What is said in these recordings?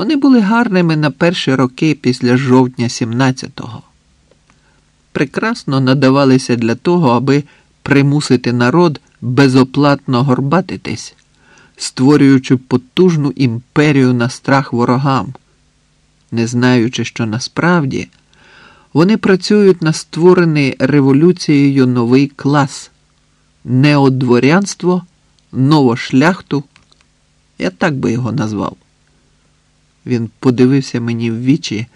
Вони були гарними на перші роки після жовтня 17-го. Прекрасно надавалися для того, аби примусити народ безоплатно горбатитись, створюючи потужну імперію на страх ворогам, не знаючи, що насправді вони працюють на створений революцією новий клас неодворянство, новошляхту. Я так би його назвав. Він подивився мені в вічі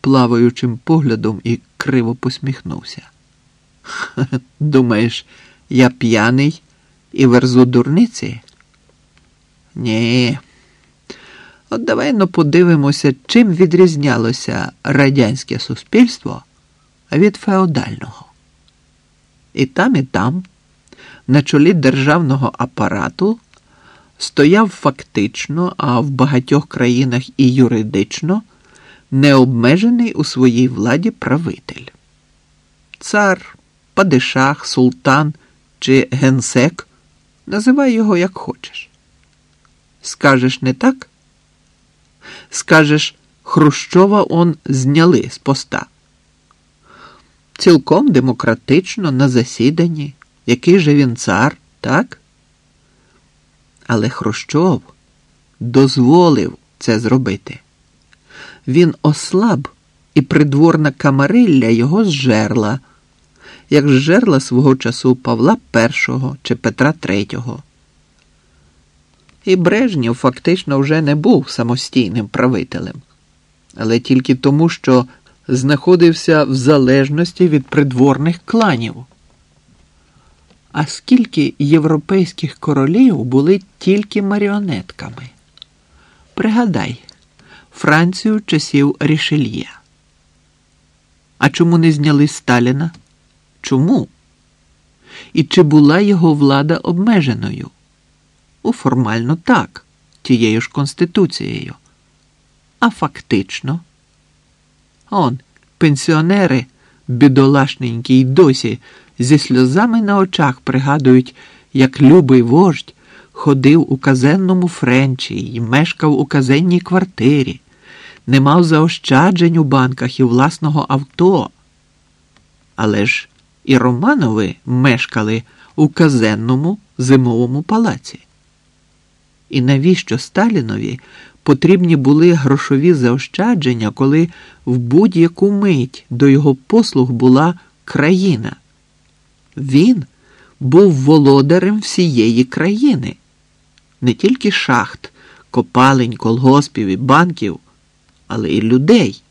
плаваючим поглядом і криво посміхнувся. Думаєш, я п'яний і верзу дурниці? Ні. От давай ну подивимося, чим відрізнялося радянське суспільство від феодального. І там, і там, на чолі державного апарату, стояв фактично, а в багатьох країнах і юридично необмежений у своїй владі правитель. Цар, падишах, султан чи генсек називай його як хочеш. Скажеш не так? Скажеш, Хрущова он зняли з поста. Цілком демократично на засіданні, який же він цар, так? Але Хрущов дозволив це зробити. Він ослаб, і придворна камарилля його зжерла, як зжерла свого часу Павла І чи Петра III. І Брежнєв фактично вже не був самостійним правителем, але тільки тому, що знаходився в залежності від придворних кланів. А скільки європейських королів були тільки маріонетками? Пригадай, Францію часів Рішельє. А чому не зняли Сталіна? Чому? І чи була його влада обмеженою? У формально так, тією ж Конституцією. А фактично, он, пенсіонери, бідолашненькі й досі зі сльозами на очах пригадують, як любий вождь ходив у казенному френчі і мешкав у казенній квартирі, не мав заощаджень у банках і власного авто. Але ж і Романови мешкали у казенному зимовому палаці. І навіщо Сталінові потрібні були грошові заощадження, коли в будь-яку мить до його послуг була країна? Він був володарем всієї країни, не тільки шахт, копалень, колгоспів і банків, але й людей.